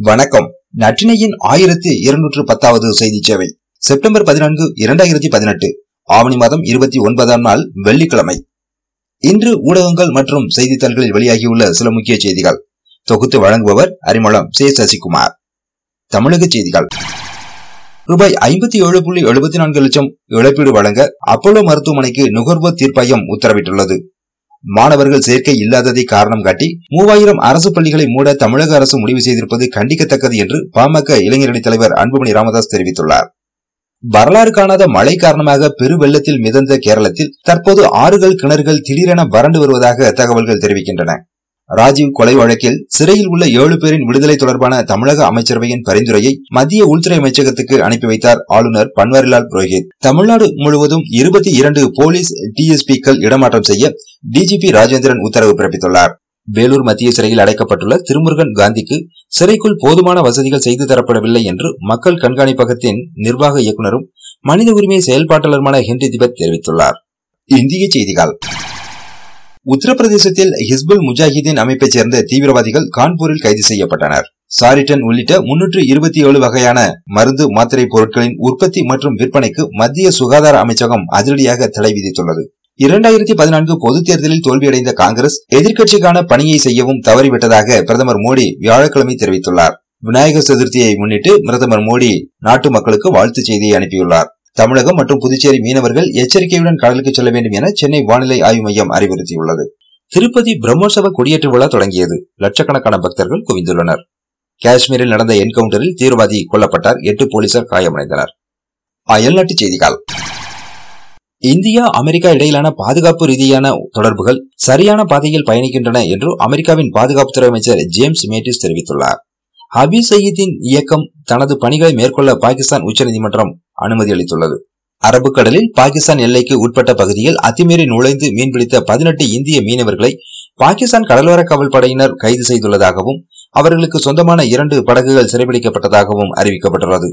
வணக்கம். நற்றினையின் ஆயிரத்தி இருநூற்று பத்தாவது செய்தி சேவை. செப்டம்பர் பதினான்கு இரண்டாயிரத்தி பதினெட்டு. ஆவணி மாதம் இருபத்தி ஒன்பதாம் நாள் வெள்ளிக்கிழமை. இன்று ஊடகங்கள் மற்றும் செய்தித்தாள்களில் வெளியாகியுள்ள சில முக்கிய செய்திகள். தொகுத்து வழங்குபவர் அரிமளம் சே. சசிகுமார். தமிழக செய்திகள். ரூபாய் ஐம்பத்தி ஏழு புள்ளி எழுபத்தி நான்கு லட்சம் இழப்பீடு வழங்க அப்போலோ மருத்துவமனைக்கு நுகர்வோர் தீர்ப்பாயம் உத்தரவிட்டுள்ளது. மாணவர்கள் சேர்க்கை இல்லாததை காரணம் காட்டி மூவாயிரம் அரசு பள்ளிகளை மூட தமிழக அரசு முடிவு செய்திருப்பது கண்டிக்கத்தக்கது என்று பாமக இளைஞரணி தலைவர் அன்புமணி ராமதாஸ் தெரிவித்துள்ளார். வரலாறு காணாத மழை காரணமாக பெருவெள்ளத்தில் மிதந்த கேரளத்தில் தற்போது ஆறுகள் கிணறுகள் திடீரென வறண்டு வருவதாக தகவல்கள் தெரிவிக்கின்றன. ராஜீவ் கொலை வழக்கில் சிறையில் உள்ள ஏழு பேரின் விடுதலை தொடர்பான தமிழக அமைச்சரவையின் பரிந்துரையை மத்திய உள்துறை அமைச்சகத்துக்கு அனுப்பி வைத்தார் ஆளுநர் பன்வாரிலால் புரோஹித். தமிழ்நாடு முழுவதும் இருபத்தி இரண்டு போலீஸ் டிஎஸ்பிக்கள் இடமாற்றம் செய்ய டிஜிபி ராஜேந்திரன் உத்தரவு பிறப்பித்துள்ளார். வேலூர் மத்திய சிறையில் அடைக்கப்பட்டுள்ள திருமுருகன் காந்திக்கு சிறைக்குள் போதுமான வசதிகள் செய்து தரப்படவில்லை என்று மக்கள் கண்காணிப்பகத்தின் நிர்வாக இயக்குநரும் மனித உரிமை செயல்பாட்டாளருமான ஹென்றி திபத் தெரிவித்துள்ளார். இந்திய செய்திகள். உத்தரப்பிரதேசத்தில் ஹிஸ்புல் முஜாஹிதீன் அமைப்பைச் சேர்ந்த தீவிரவாதிகள் கான்பூரில் கைது செய்யப்பட்டனர். சாரிட்டன் உள்ளிட்ட முன்னூற்று இருபத்தி ஏழு வகையான மருந்து மாத்திரை பொருட்களின் உற்பத்தி மற்றும் விற்பனைக்கு மத்திய சுகாதார அமைச்சகம் அதிரடியாக தடை விதித்துள்ளது. இரண்டாயிரத்தி பதினான்கு பொதுத் தேர்தலில் தோல்வியடைந்த காங்கிரஸ் எதிர்க்கட்சிக்கான பணியை செய்யவும் தவறிவிட்டதாக பிரதமர் மோடி வியாழக்கிழமை தெரிவித்துள்ளார். விநாயகர் சதுர்த்தியை முன்னிட்டு பிரதமர் மோடி நாட்டு மக்களுக்கு வாழ்த்துச் செய்தியை அனுப்பியுள்ளார். தமிழகம் மற்றும் புதுச்சேரி மீனவர்கள் எச்சரிக்கையுடன் கடலுக்கு செல்ல வேண்டும் என சென்னை வானிலை ஆய்வு மையம் அறிவுறுத்தியுள்ளது. திருப்பதி பிரம்மோற்சவ கொடியேற்று விழா தொடங்கியது. லட்சக்கணக்கான பக்தர்கள் குவிந்துள்ளனர். காஷ்மீரில் நடந்த என்கவுண்டரில் தீவிரவாதி கொல்லப்பட்டார். எட்டு போலீசார் காயமடைந்தனர். அயல்நாட்டு செய்திகள். இந்தியா அமெரிக்கா இடையிலான பாதுகாப்பு ரீதியான தொடர்புகள் சரியான பாதையில் பயணிக்கின்றன என்று அமெரிக்காவின் பாதுகாப்புத்துறை அமைச்சர் ஜேம்ஸ் மேட்டிஸ் தெரிவித்துள்ளார். ஹபி சயீத்தின் இயக்கம் தனது பணிகளை மேற்கொள்ள பாகிஸ்தான் உச்சநீதிமன்றம் அனுமதி அளித்துள்ளது. அரபுக்கடலில் பாகிஸ்தான் எல்லைக்கு உட்பட்ட பகுதியில் அத்துமீறி நுழைந்து மீன்பிடித்த பதினெட்டு இந்திய மீனவர்களை பாகிஸ்தான் கடலோர காவல் படையினர் கைது செய்துள்ளதாகவும் அவர்களுக்கு சொந்தமான இரண்டு படகுகள் சிறைபிடிக்கப்பட்டதாகவும் அறிவிக்கப்பட்டுள்ளது.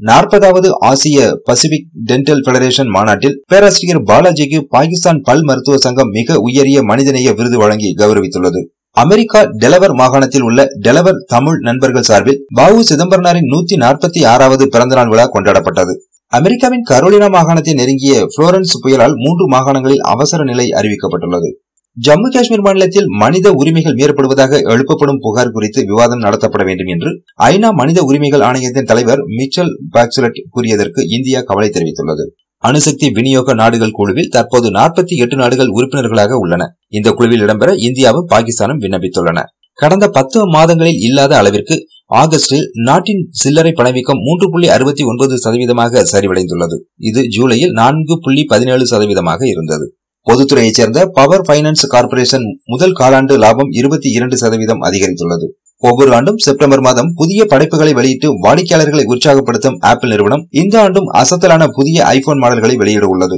நாற்பதாவது ஆசிய பசிபிக் டென்டல் பெடரேஷன் மாநாட்டில் பேராசிரியர் பாலாஜிக்கு பாகிஸ்தான் பல் மருத்துவ சங்கம் மிக உயரிய மனிதநேய விருது வழங்கி கௌரவித்துள்ளது. அமெரிக்கா டெலவர் மாகாணத்தில் உள்ள டெலவர் தமிழ் நண்பர்கள் சார்பில் பாபு சிதம்பரனாரின் நூத்தி நாற்பத்தி ஆறாவது பிறந்தநாள் விழா கொண்டாடப்பட்டது. அமெரிக்காவின் கரோலினா மாகாணத்தை நெருங்கிய புளோரன்ஸ் புயலால் மூன்று மாகாணங்களில் அவசர நிலை அறிவிக்கப்பட்டுள்ளது. ஜம்மு காஷ்மீர் மாநிலத்தில் மனித உரிமைகள் மீறப்படுவதாக எழுப்பப்படும் புகார் குறித்து விவாதம் நடத்தப்பட வேண்டும் என்று ஐநா மனித உரிமைகள் ஆணையத்தின் தலைவர் மிச்சல் பாக்சலட் கூறியதற்கு இந்தியா கவலை தெரிவித்துள்ளது. அணுசக்தி விநியோக நாடுகள் குழுவில் தற்போது நாற்பத்தி எட்டு நாடுகள் உறுப்பினர்களாக உள்ளன. இந்த குழுவில் இடம்பெற இந்தியாவும் பாகிஸ்தானும் விண்ணப்பித்துள்ளன. கடந்த பத்து மாதங்களில் இல்லாத அளவிற்கு ஆகஸ்டில் நாட்டின் சில்லறை பணவீக்கம் மூன்று புள்ளி அறுபத்தி ஒன்பது சதவீதமாக சரிவடைந்துள்ளது. இது ஜூலையில் நான்கு புள்ளி பதினேழு சதவீதமாக இருந்தது. பொதுத்துறையைச் சேர்ந்த பவர் பைனான்ஸ் கார்பரேஷன் முதல் காலாண்டு லாபம் இருபத்தி இரண்டு சதவீதம் அதிகரித்துள்ளது. ஒவ்வொரு ஆண்டும் செப்டம்பர் மாதம் புதிய படைப்புகளை வெளியிட்டு வாடிக்கையாளர்களை உற்சாகப்படுத்தும் ஆப்பிள் நிறுவனம் இந்த ஆண்டும் அசத்தலான புதிய ஐபோன் மாடல்களை வெளியிட உள்ளது.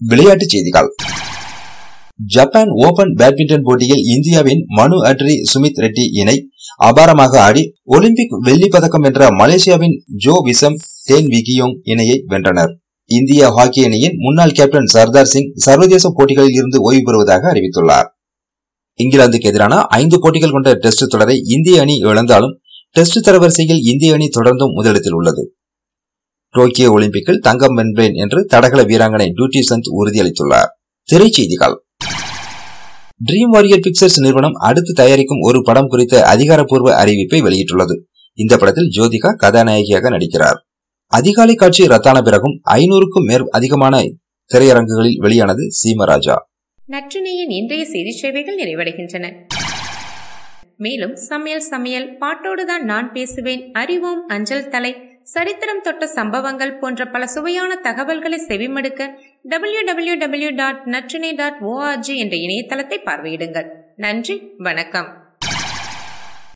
விளையாட்டுச் செய்திகள். ஜப்பான் ஓபன் பேட்மிண்டன் போட்டியில் இந்தியாவின் மனு அட்ரி சுமித் ரெட்டி இணை அபாரமாக ஆடி ஒலிம்பிக் வெள்ளி பதக்கம் வென்ற மலேசியாவின் ஜோ விசம் டேன் விகியோங் இணையை வென்றனர். இந்திய ஹாக்கி அணியின் முன்னாள் கேப்டன் சர்தார் சிங் சர்வதேச போட்டிகளில் இருந்து ஓய்வு பெறுவதாக அறிவித்துள்ளார். இங்கிலாந்துக்கு எதிரான ஐந்து போட்டிகள் கொண்ட டெஸ்ட் தொடரை இந்திய அணி இழந்தாலும் டெஸ்ட் தரவரிசையில் இந்திய அணி தொடர்ந்தும் முதலிடத்தில் உள்ளது. டோக்கியோ ஒலிம்பிக்கில் தங்கம் வென்றேன் என்று தடகள வீராங்கனை டியூட்டி சந்த் உறுதியளித்துள்ளார். திரைச்செய்திகள். ட்ரீம் வாரியர் பிக்சர்ஸ் நிறுவனம் அடுத்து தயாரிக்கும் ஒரு படம் குறித்த அதிகாரப்பூர்வ அறிவிப்பை வெளியிட்டுள்ளது. இந்த படத்தில் ஜோதிகா கதாநாயகியாக நடிக்கிறார். அதிகாலை காட்சி ரத்தான பிறகும் ஐநூறுக்கும் மேற் அதிகமான திரையரங்குகளில் வெளியானது சீமராஜா. நற்றினையின் இன்றைய செய்தி சேவைகள் நிறைவடைகின்றன. மேலும் சமையல் சமையல் பாட்டோடுதான் நான் பேசுவேன். அறிவோம் அஞ்சல் தலை சரித்திரம் தொட்ட சம்பவங்கள் போன்ற பல சுவையான தகவல்களை செவிமடுக்க W W W dot Natrinai dot ORG என்ற இணையதளத்தை பார்வையிடுங்கள். நன்றி வணக்கம்.